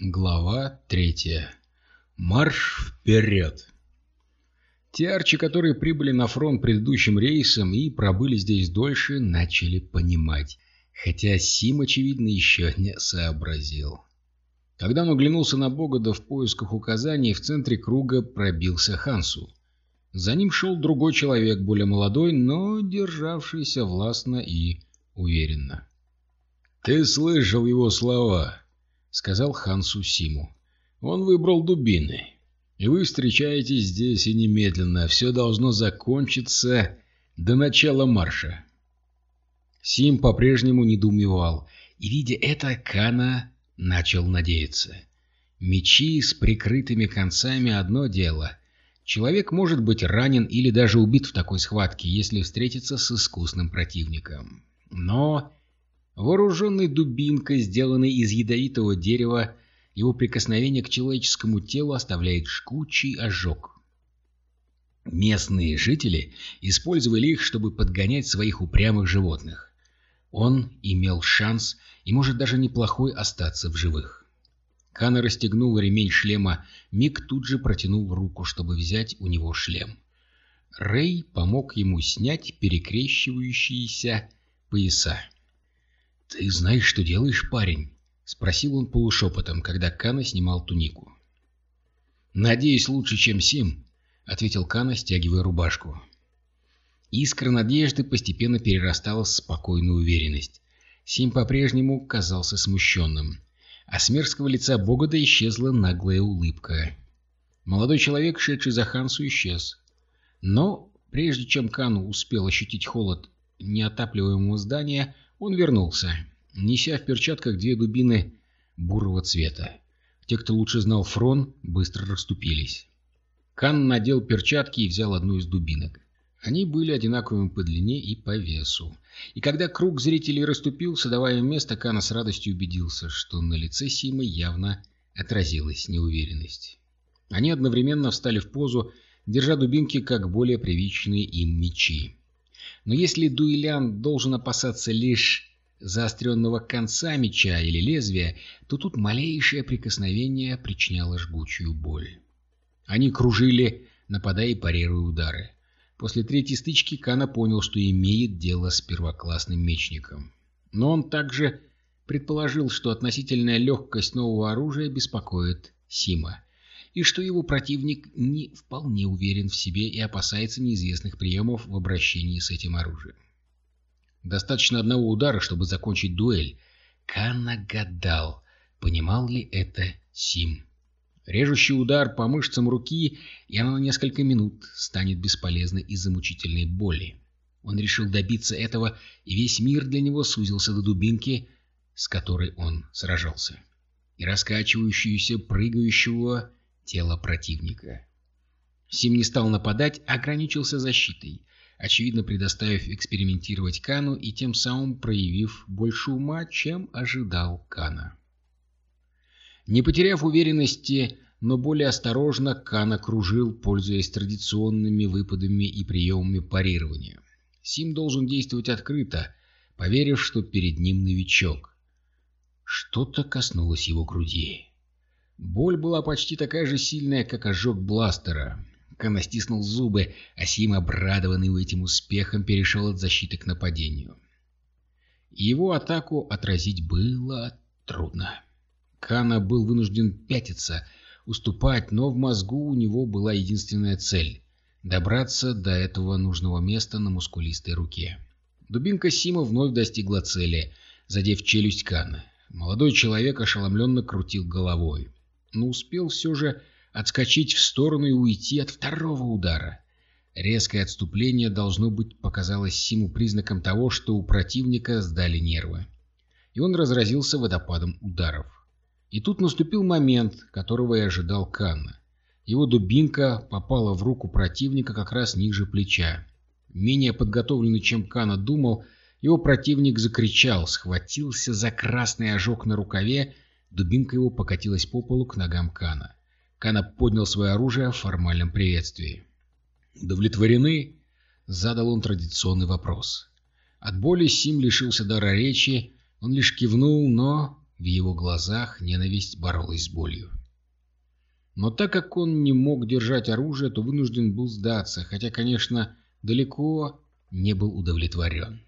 Глава третья. Марш вперед! Те арчи, которые прибыли на фронт предыдущим рейсом и пробыли здесь дольше, начали понимать, хотя Сим, очевидно, еще не сообразил. Когда он оглянулся на Богода в поисках указаний, в центре круга пробился Хансу. За ним шел другой человек, более молодой, но державшийся властно и уверенно. «Ты слышал его слова?» — сказал Хансу Симу. «Он выбрал дубины. И вы встречаетесь здесь и немедленно. Все должно закончиться до начала марша». Сим по-прежнему недоумевал, и, видя это, Кана начал надеяться. Мечи с прикрытыми концами — одно дело. Человек может быть ранен или даже убит в такой схватке, если встретится с искусным противником. Но вооруженный дубинкой, сделанной из ядовитого дерева, его прикосновение к человеческому телу оставляет жгучий ожог. Местные жители использовали их, чтобы подгонять своих упрямых животных. Он имел шанс и может даже неплохой остаться в живых. Кана расстегнул ремень шлема, Мик тут же протянул руку, чтобы взять у него шлем. Рэй помог ему снять перекрещивающиеся пояса. «Ты знаешь, что делаешь, парень?» — спросил он полушепотом, когда Кана снимал тунику. «Надеюсь, лучше, чем Сим», — ответил Кана, стягивая рубашку. Искра надежды постепенно перерастала в спокойную уверенность. Сим по-прежнему казался смущенным, а с мерзкого лица Богода исчезла наглая улыбка. Молодой человек, шедший за Хансу, исчез. Но прежде чем Кану успел ощутить холод неотапливаемого здания, он вернулся, неся в перчатках две дубины бурого цвета. Те, кто лучше знал фрон, быстро расступились. Кан надел перчатки и взял одну из дубинок. Они были одинаковыми по длине и по весу. И когда круг зрителей расступился, давая место, Кана с радостью убедился, что на лице Симы явно отразилась неуверенность. Они одновременно встали в позу, держа дубинки как более привычные им мечи. Но если дуэлянт должен опасаться лишь заостренного конца меча или лезвия, то тут малейшее прикосновение причиняло жгучую боль. Они кружили, нападая и парируя удары. После третьей стычки Кана понял, что имеет дело с первоклассным мечником. Но он также предположил, что относительная легкость нового оружия беспокоит Сима и что его противник не вполне уверен в себе и опасается неизвестных приемов в обращении с этим оружием. Достаточно одного удара, чтобы закончить дуэль. Канна гадал, понимал ли это Сим. Режущий удар по мышцам руки, и она на несколько минут станет бесполезной из-за мучительной боли. Он решил добиться этого, и весь мир для него сузился до дубинки, с которой он сражался, и раскачивающуюся, прыгающего тело противника. Сим не стал нападать, а ограничился защитой, очевидно предоставив экспериментировать Кану и тем самым проявив больше ума, чем ожидал Кана. Не потеряв уверенности, но более осторожно, Кана кружил, пользуясь традиционными выпадами и приемами парирования. Сим должен действовать открыто, поверив, что перед ним новичок. Что-то коснулось его груди. Боль была почти такая же сильная, как ожог бластера. Кана стиснул зубы, а Сим, обрадованный этим успехом, перешел от защиты к нападению. Его атаку отразить было трудно. Кана был вынужден пятиться, уступать, но в мозгу у него была единственная цель — добраться до этого нужного места на мускулистой руке. Дубинка Сима вновь достигла цели, задев челюсть Кана. Молодой человек ошеломленно крутил головой но успел все же отскочить в сторону и уйти от второго удара. Резкое отступление, должно быть, показалось Симу признаком того, что у противника сдали нервы. И он разразился водопадом ударов. И тут наступил момент, которого и ожидал Канна. Его дубинка попала в руку противника как раз ниже плеча. Менее подготовленный, чем Кана думал, его противник закричал, схватился за красный ожог на рукаве Дубинка его покатилась по полу к ногам Кана. Кана поднял свое оружие в формальном приветствии. «Удовлетворены?» — задал он традиционный вопрос. От боли Сим лишился дара речи, он лишь кивнул, но В его глазах ненависть боролась с болью. Но так как он не мог держать оружие, то вынужден был сдаться, хотя, конечно, далеко не был удовлетворен.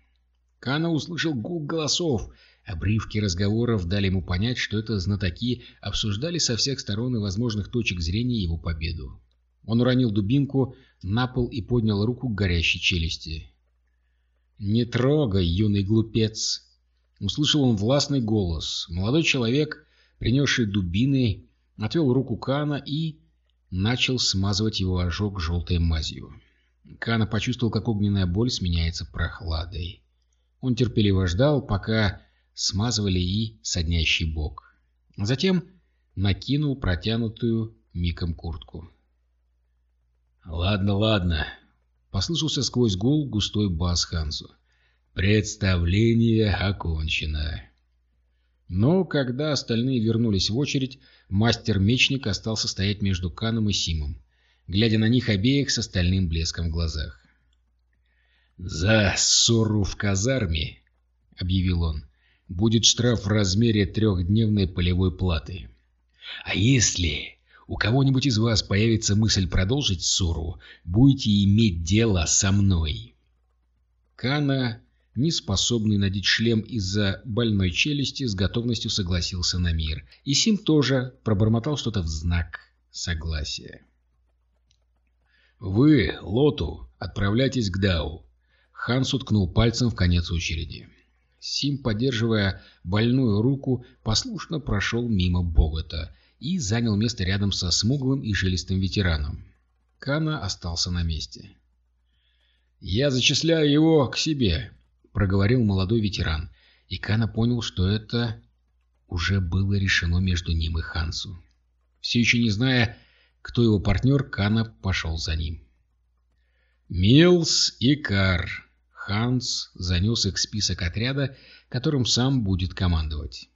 Кана услышал гул голосов, обрывки разговоров дали ему понять, что это знатоки обсуждали со всех сторон и возможных точек зрения его победу. Он уронил дубинку на пол и поднял руку к горящей челюсти. «Не трогай, юный глупец!» Услышал он властный голос. Молодой человек, принесший дубины, отвел руку Кана и начал смазывать его ожог желтой мазью. Кана почувствовал, как огненная боль сменяется прохладой. Он терпеливо ждал, пока смазывали и соднящий бок. Затем накинул протянутую Миком куртку. «Ладно, ладно», — послышался сквозь гул густой бас Хансу. «Представление окончено». Но когда остальные вернулись в очередь, мастер-мечник остался стоять между Каном и Симом, глядя на них обеих с остальным блеском в глазах. «За ссору в казарме», — объявил он, — «будет штраф в размере трехдневной полевой платы. А если у кого-нибудь из вас появится мысль продолжить ссору, будете иметь дело со мной». Кана не способный надеть шлем из-за больной челюсти, с готовностью согласился на мир. И Сим тоже пробормотал что-то в знак согласия. «Вы, Лоту, отправляйтесь к Дау». Ханс уткнул пальцем в конец очереди. Сим, поддерживая больную руку, послушно прошел мимо Богота и занял место рядом со смуглым и жилистым ветераном. Кана остался на месте. «Я зачисляю его к себе», — проговорил молодой ветеран, и Кана понял, что это уже было решено между ним и Хансу. Все еще не зная, кто его партнер, Кана пошел за ним. Милс и Кар. Ханс занес их список отряда, которым сам будет командовать.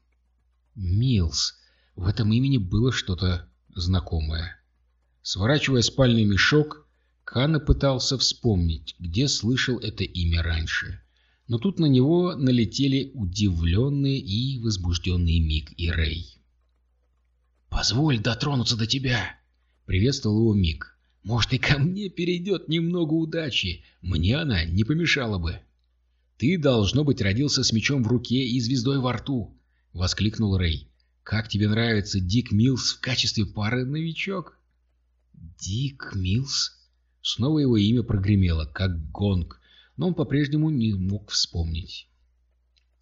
Милс. В этом имени было что-то знакомое. Сворачивая спальный мешок, Кана пытался вспомнить, где слышал это имя раньше. Но тут на него налетели удивленные и возбужденные Мик и Рэй. «Позволь дотронуться до тебя!» — приветствовал его Мик. «Может, и ко мне перейдет немного удачи. Мне она не помешала бы». «Ты, должно быть, родился с мечом в руке и звездой во рту!» — воскликнул Рэй. «Как тебе нравится Дик Милс в качестве пары новичок?» «Дик Милс?» Снова его имя прогремело, как гонг, но он по-прежнему не мог вспомнить.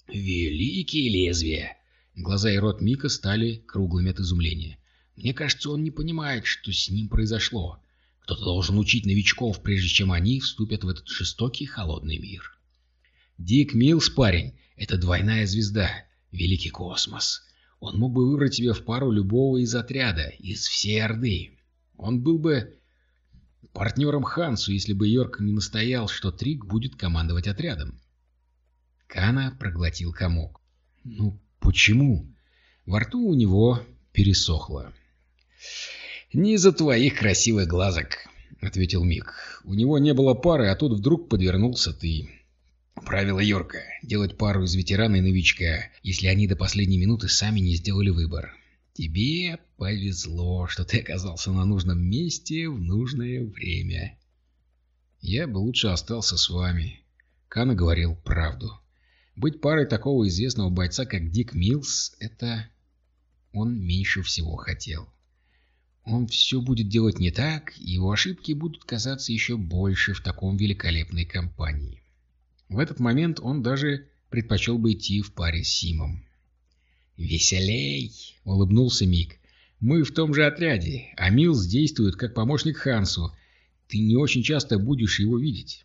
«Великие лезвия!» Глаза и рот Мика стали круглыми от изумления. «Мне кажется, он не понимает, что с ним произошло. Кто-то должен учить новичков, прежде чем они вступят в этот жестокий холодный мир». «Дик Милс, парень, это двойная звезда, великий космос. Он мог бы выбрать тебе в пару любого из отряда, из всей Орды. Он был бы партнером Хансу, если бы Йорк не настоял, что Трик будет командовать отрядом. Кана проглотил комок. «Ну, почему?» Во рту у него пересохло. «Не из-за твоих красивых глазок», — ответил Мик. «У него не было пары, а тут вдруг подвернулся ты». Правило Йорка — делать пару из ветерана и новичка, если они до последней минуты сами не сделали выбор. Тебе повезло, что ты оказался на нужном месте в нужное время. Я бы лучше остался с вами. Кана говорил правду. Быть парой такого известного бойца, как Дик Милс, это он меньше всего хотел. Он все будет делать не так, и его ошибки будут казаться еще больше в таком великолепной компании. В этот момент он даже предпочел бы идти в паре с Симом. «Веселей!» — улыбнулся Мик. «Мы в том же отряде, а Милс действует как помощник Хансу. Ты не очень часто будешь его видеть».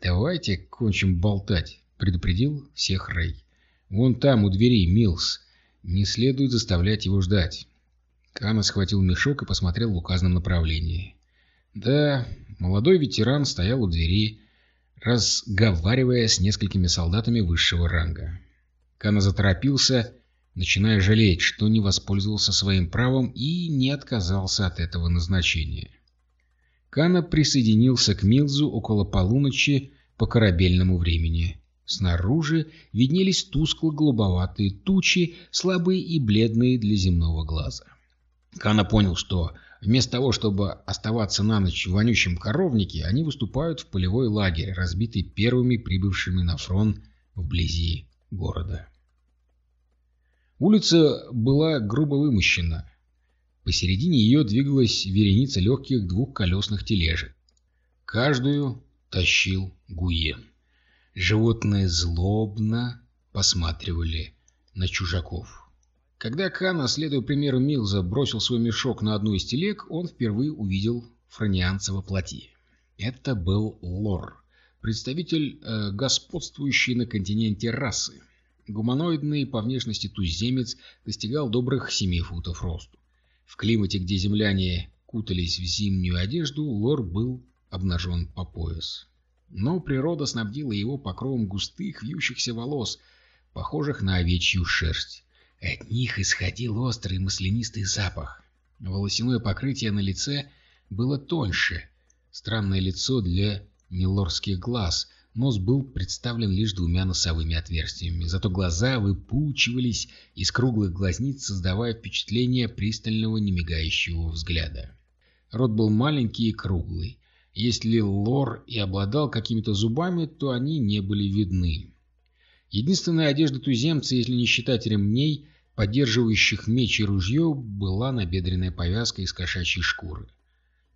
«Давайте кончим болтать», — предупредил всех Рэй. «Вон там, у двери, Милс. Не следует заставлять его ждать». Кана схватил мешок и посмотрел в указанном направлении. Да, молодой ветеран стоял у двери, разговаривая с несколькими солдатами высшего ранга. Кана заторопился, начиная жалеть, что не воспользовался своим правом и не отказался от этого назначения. Кана присоединился к Милзу около полуночи по корабельному времени. Снаружи виднелись тускло-голубоватые тучи, слабые и бледные для земного глаза. Кана понял, что вместо того, чтобы оставаться на ночь в вонючем коровнике, они выступают в полевой лагерь, разбитый первыми прибывшими на фронт вблизи города. Улица была грубо вымощена. Посередине ее двигалась вереница легких двухколесных тележек. Каждую тащил Гуен. Животные злобно посматривали на чужаков. Когда Кана, следуя примеру Милза, бросил свой мешок на одну из телег, он впервые увидел франианца во плоти. Это был Лор, представитель э, господствующей на континенте расы. Гуманоидный по внешности туземец достигал добрых семи футов росту. В климате, где земляне кутались в зимнюю одежду, Лор был обнажен по пояс. Но природа снабдила его покровом густых вьющихся волос, похожих на овечью шерсть. От них исходил острый маслянистый запах. Волосяное покрытие на лице было тоньше. Странное лицо для милорских глаз. Нос был представлен лишь двумя носовыми отверстиями, зато глаза выпучивались из круглых глазниц, создавая впечатление пристального немигающего взгляда. Рот был маленький и круглый, если лор и обладал какими-то зубами, то они не были видны. Единственная одежда туземца, если не считать ремней, поддерживающих меч и ружье, была набедренная повязка из кошачьей шкуры.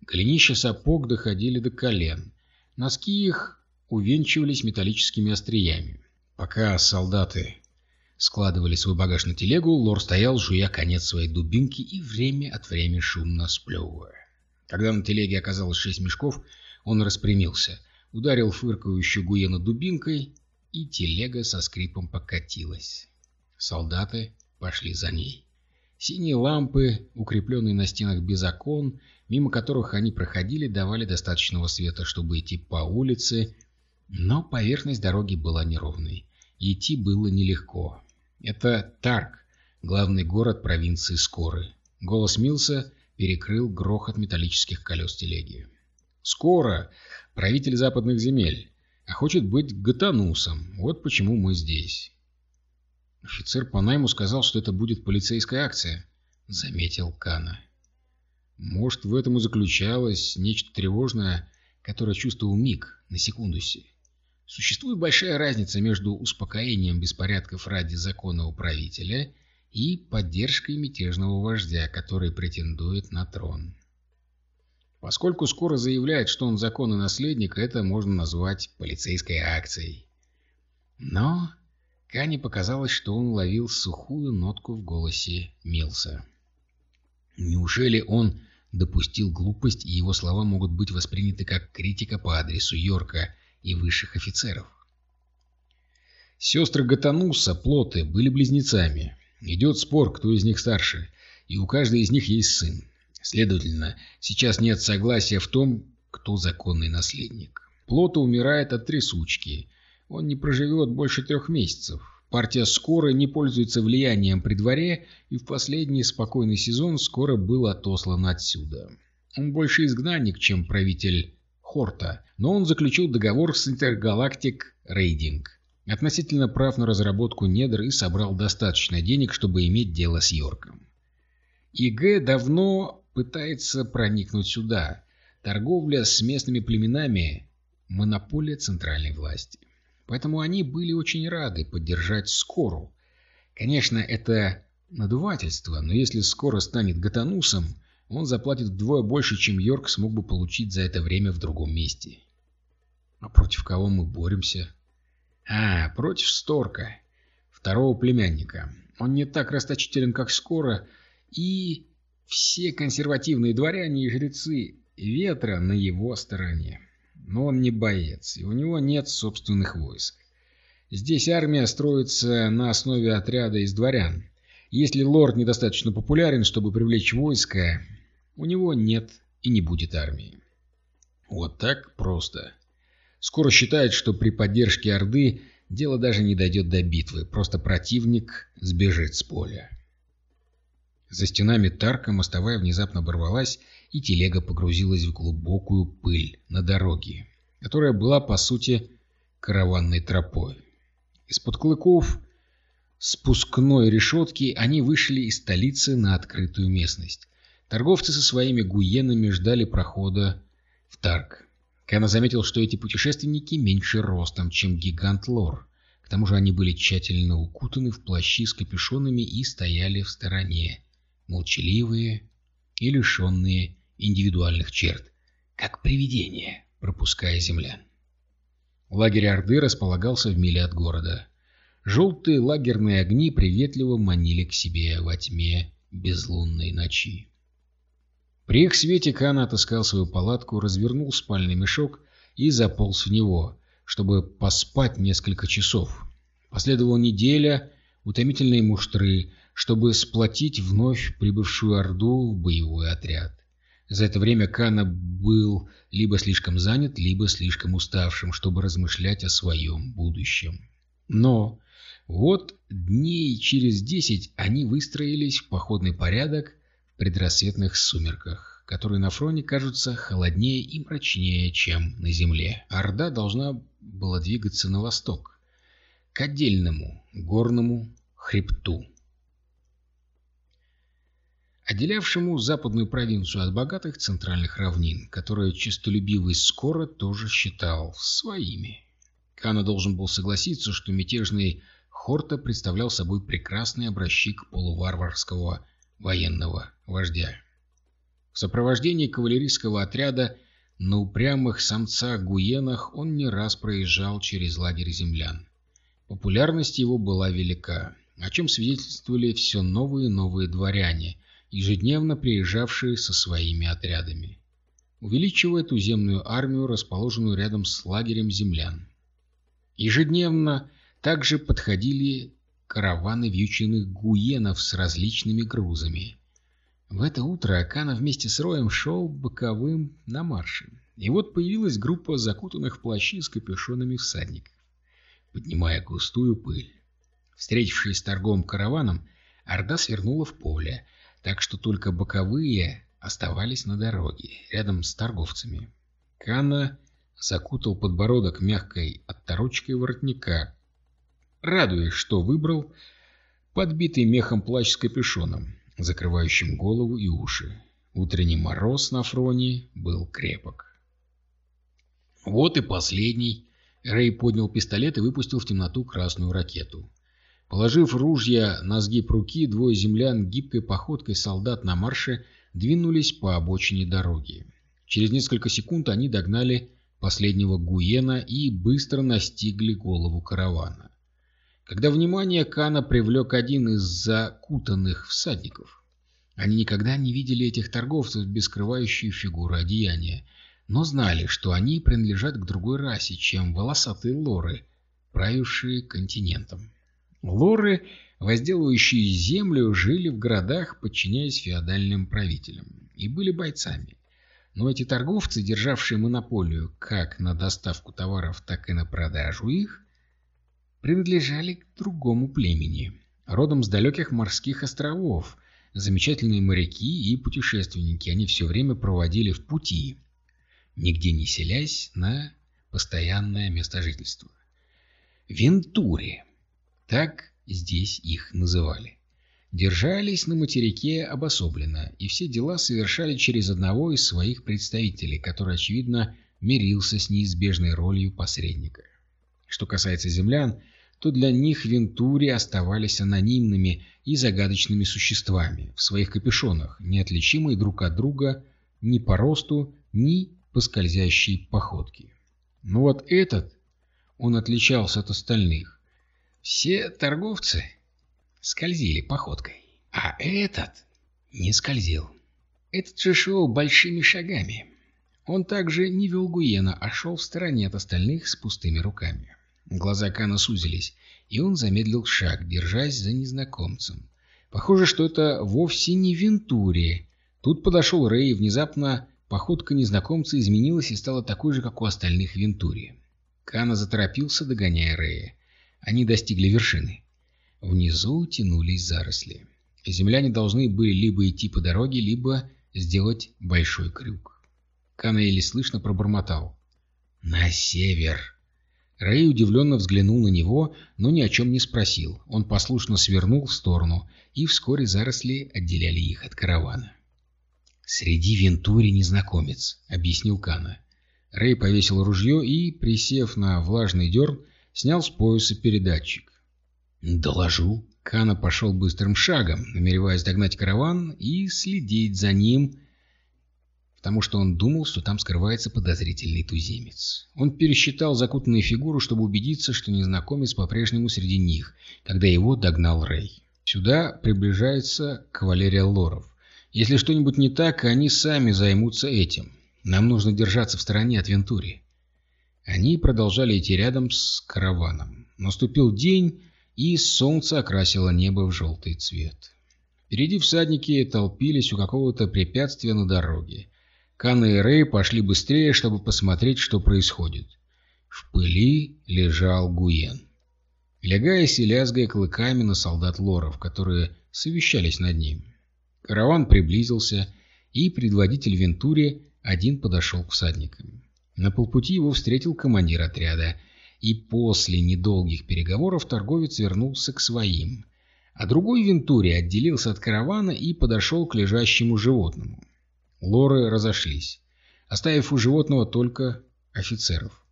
Голенища сапог доходили до колен. Носки их увенчивались металлическими остриями. Пока солдаты складывали свой багаж на телегу, лор стоял, жуя конец своей дубинки и время от времени шумно сплевывая. Когда на телеге оказалось шесть мешков, он распрямился, ударил фыркающую Гуена дубинкой, и телега со скрипом покатилась. Солдаты пошли за ней. Синие лампы, укрепленные на стенах без окон, мимо которых они проходили, давали достаточного света, чтобы идти по улице, но поверхность дороги была неровной. Идти было нелегко. Это Тарк, главный город провинции Скоры. Голос Милса перекрыл грохот металлических колес телеги. «Скоро! Правитель западных земель! А хочет быть Гатанусом. Вот почему мы здесь!» Офицер по найму сказал, что это будет полицейская акция, — заметил Кана. Может, в этом и заключалось нечто тревожное, которое чувствовал Миг на секундусе. Существует большая разница между успокоением беспорядков ради закона управителя и поддержкой мятежного вождя, который претендует на трон. Поскольку скоро заявляет, что он законный наследник, это можно назвать полицейской акцией. Но Кане показалось, что он ловил сухую нотку в голосе Милса. Неужели он допустил глупость, и его слова могут быть восприняты как критика по адресу Йорка и высших офицеров? Сестры Гатануса, Плоты, были близнецами. Идет спор, кто из них старше, и у каждой из них есть сын. Следовательно, сейчас нет согласия в том, кто законный наследник. Плота умирает от трясучки. Он не проживет больше трех месяцев. Партия скоро не пользуется влиянием при дворе, и в последний спокойный сезон скоро был отослан отсюда. Он больше изгнанник, чем правитель Хорта, но он заключил договор с Intergalactic Raiding относительно прав на разработку недр и собрал достаточно денег, чтобы иметь дело с Йорком. ИГ давно пытается проникнуть сюда. Торговля с местными племенами – монополия центральной власти. Поэтому они были очень рады поддержать Скору. Конечно, это надувательство, но если Скоро станет Гатанусом, он заплатит вдвое больше, чем Йорк смог бы получить за это время в другом месте. А против кого мы боремся? А, против Сторка, второго племянника. Он не так расточителен, как скоро, и все консервативные дворяне и жрецы ветра на его стороне. Но он не боец, и у него нет собственных войск. Здесь армия строится на основе отряда из дворян. Если лорд недостаточно популярен, чтобы привлечь войско, у него нет и не будет армии. Вот так просто. Скоро считает, что при поддержке Орды дело даже не дойдет до битвы, просто противник сбежит с поля. За стенами Тарка мостовая внезапно оборвалась, и телега погрузилась в глубокую пыль на дороге, которая была, по сути, караванной тропой. Из-под клыков спускной решетки они вышли из столицы на открытую местность. Торговцы со своими гуенами ждали прохода в Тарк. Кана заметил, что эти путешественники меньше ростом, чем гигант Лор. К тому же они были тщательно укутаны в плащи с капюшонами и стояли в стороне, молчаливые и лишенные индивидуальных черт, как привидения, пропуская землян. Лагерь Орды располагался в миле от города. Желтые лагерные огни приветливо манили к себе во тьме безлунной ночи. При их свете Кан отыскал свою палатку, развернул спальный мешок и заполз в него, чтобы поспать несколько часов. Последовала неделя утомительной муштры, чтобы сплотить вновь прибывшую Орду в боевой отряд. За это время Кана был либо слишком занят, либо слишком уставшим, чтобы размышлять о своем будущем. Но вот дней через десять они выстроились в походный порядок в предрассветных сумерках, которые на фроне кажутся холоднее и мрачнее, чем на земле. Орда должна была двигаться на восток, к отдельному горному хребту отделявшему западную провинцию от богатых центральных равнин, которые честолюбивый скоро тоже считал своими. Кана должен был согласиться, что мятежный Хорта представлял собой прекрасный образчик полуварварского военного вождя. В сопровождении кавалерийского отряда на упрямых самцах-гуенах он не раз проезжал через лагерь землян. Популярность его была велика, о чем свидетельствовали все новые и новые дворяне, ежедневно приезжавшие со своими отрядами, увеличивая туземную армию, расположенную рядом с лагерем землян. Ежедневно также подходили караваны вьюченных гуенов с различными грузами. В это утро Акана вместе с Роем шел боковым на марше. И вот появилась группа закутанных в плащи с капюшонами всадников, поднимая густую пыль. Встретившись с торговым караваном, Орда свернула в поле, так что только боковые оставались на дороге, рядом с торговцами. Кана закутал подбородок мягкой отторочкой воротника, радуясь, что выбрал подбитый мехом плащ с капюшоном, закрывающим голову и уши. Утренний мороз на фроне был крепок. Вот и последний. Рэй поднял пистолет и выпустил в темноту красную ракету. Положив ружья на сгиб руки, двое землян гибкой походкой солдат на марше двинулись по обочине дороги. Через несколько секунд они догнали последнего Гуена и быстро настигли голову каравана. Когда внимание Кана привлек один из закутанных всадников. Они никогда не видели этих торговцев без скрывающей фигуры одеяния, но знали, что они принадлежат к другой расе, чем волосатые лоры, правившие континентом. Лоры, возделывающие землю, жили в городах, подчиняясь феодальным правителям, и были бойцами. Но эти торговцы, державшие монополию как на доставку товаров, так и на продажу их, принадлежали к другому племени, родом с далеких морских островов. Замечательные моряки и путешественники они все время проводили в пути, нигде не селясь на постоянное место жительства. Вентури так здесь их называли. Держались на материке обособленно, и все дела совершали через одного из своих представителей, который, очевидно, мирился с неизбежной ролью посредника. Что касается землян, то для них Вентури оставались анонимными и загадочными существами в своих капюшонах, неотличимые друг от друга ни по росту, ни по скользящей походке. Но вот этот, он отличался от остальных. Все торговцы скользили походкой, а этот не скользил. Этот же шел большими шагами. Он также не вел Гуена, а шел в стороне от остальных с пустыми руками. Глаза Кана сузились, и он замедлил шаг, держась за незнакомцем. Похоже, что это вовсе не Вентури. Тут подошел Рэй, и внезапно походка незнакомца изменилась и стала такой же, как у остальных Вентури. Кана заторопился, догоняя Рэя. Они достигли вершины. Внизу тянулись заросли. Земляне должны были либо идти по дороге, либо сделать большой крюк. Кана еле слышно пробормотал. «На север!» Рэй удивленно взглянул на него, но ни о чем не спросил. Он послушно свернул в сторону, и вскоре заросли отделяли их от каравана. «Среди Вентури незнакомец», — объяснил Кана. Рэй повесил ружье и, присев на влажный дерн, снял с пояса передатчик. «Доложу». Кана пошел быстрым шагом, намереваясь догнать караван и следить за ним, потому что он думал, что там скрывается подозрительный туземец. Он пересчитал закутанные фигуры, чтобы убедиться, что незнакомец по-прежнему среди них, когда его догнал Рэй. Сюда приближается кавалерия лоров. Если что-нибудь не так, они сами займутся этим. Нам нужно держаться в стороне от Вентури. Они продолжали идти рядом с караваном. Наступил день, и солнце окрасило небо в желтый цвет. Впереди всадники толпились у какого-то препятствия на дороге. Кан и Рэй пошли быстрее, чтобы посмотреть, что происходит. В пыли лежал Гуен. Лягаясь и лязгая клыками на солдат лоров, которые совещались над ним. Караван приблизился, и предводитель Вентури один подошел к всадникам. На полпути его встретил командир отряда, и после недолгих переговоров торговец вернулся к своим, а другой Вентури отделился от каравана и подошел к лежащему животному. Лоры разошлись, оставив у животного только офицеров.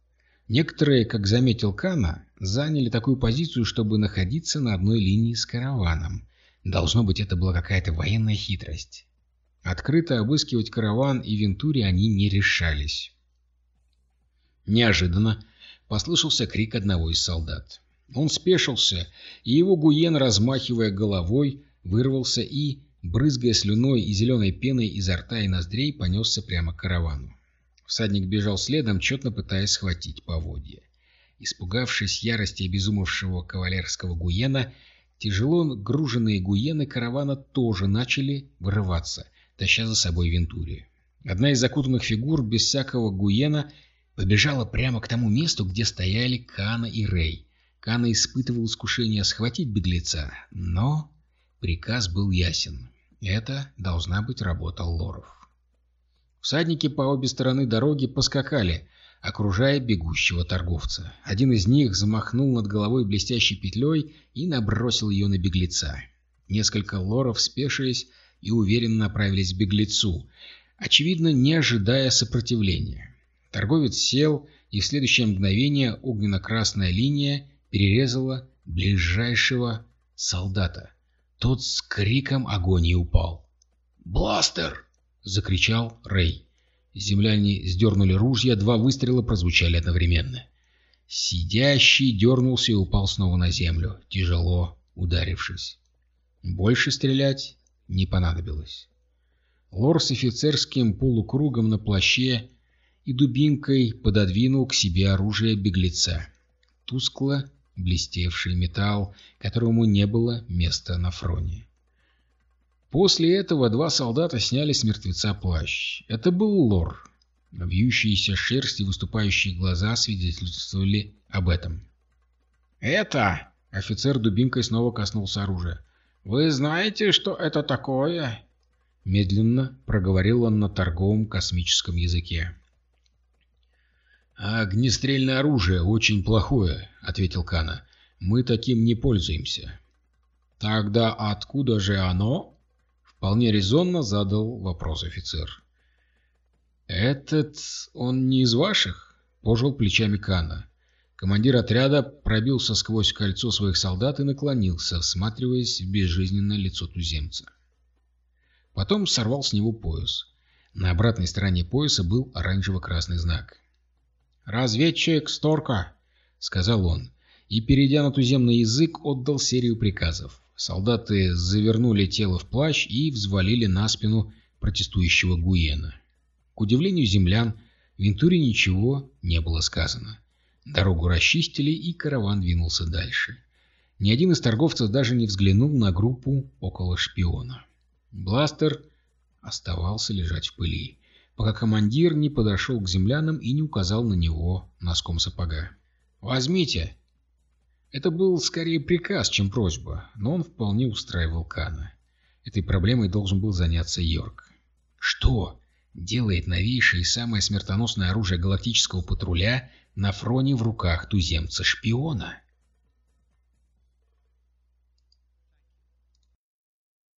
Некоторые, как заметил Кана, заняли такую позицию, чтобы находиться на одной линии с караваном. Должно быть, это была какая-то военная хитрость. Открыто обыскивать караван и Вентури они не решались. Неожиданно послышался крик одного из солдат. Он спешился, и его Гуен, размахивая головой, вырвался и, брызгая слюной и зеленой пеной изо рта и ноздрей, понесся прямо к каравану. Всадник бежал следом, тщетно пытаясь схватить поводья. Испугавшись ярости обезумевшего кавалерского гуена, тяжело груженные гуены каравана тоже начали вырываться, таща за собой Вентури. Одна из закутанных фигур без всякого гуена побежала прямо к тому месту, где стояли Кана и Рей. Кана испытывал искушение схватить беглеца, но Приказ был ясен. Это должна быть работа лоров. Всадники по обе стороны дороги поскакали, окружая бегущего торговца. Один из них замахнул над головой блестящей петлей и набросил ее на беглеца. Несколько лоров, спешились и уверенно направились к беглецу, очевидно, не ожидая сопротивления. Торговец сел, и в следующее мгновение огненно-красная линия перерезала ближайшего солдата. Тот с криком агонии упал. «Бластер!» — закричал Рэй. Земляне сдернули ружья, два выстрела прозвучали одновременно. Сидящий дернулся и упал снова на землю, тяжело ударившись. Больше стрелять не понадобилось. Лор с офицерским полукругом на плаще и дубинкой пододвинул к себе оружие беглеца. Тускло блестевший металл, которому не было места на фроне. После этого два солдата сняли с мертвеца плащ. Это был лор. Вьющиеся шерсть и выступающие глаза свидетельствовали об этом. «Это...» — офицер дубинкой снова коснулся оружия. «Вы знаете, что это такое?» Медленно проговорил он на торговом космическом языке. «А огнестрельное оружие очень плохое», — ответил Кана. «Мы таким не пользуемся». «Тогда откуда же оно?» — вполне резонно задал вопрос офицер. «Этот... он не из ваших?» — пожал плечами Кана. Командир отряда пробился сквозь кольцо своих солдат и наклонился, всматриваясь в безжизненное лицо туземца. Потом сорвал с него пояс. На обратной стороне пояса был оранжево-красный знак. «Разведчик Сторка!» — сказал он, и, перейдя на туземный язык, отдал серию приказов. Солдаты завернули тело в плащ и взвалили на спину протестующего Гуена. К удивлению землян, Вентуре ничего не было сказано. Дорогу расчистили, и караван двинулся дальше. Ни один из торговцев даже не взглянул на группу около шпиона. Бластер оставался лежать в пыли пока командир не подошел к землянам и не указал на него носком сапога. «Возьмите!» Это был скорее приказ, чем просьба, но он вполне устраивал Кана. Этой проблемой должен был заняться Йорк. Что делает новейшее и самое смертоносное оружие галактического патруля на фроне в руках туземца-шпиона.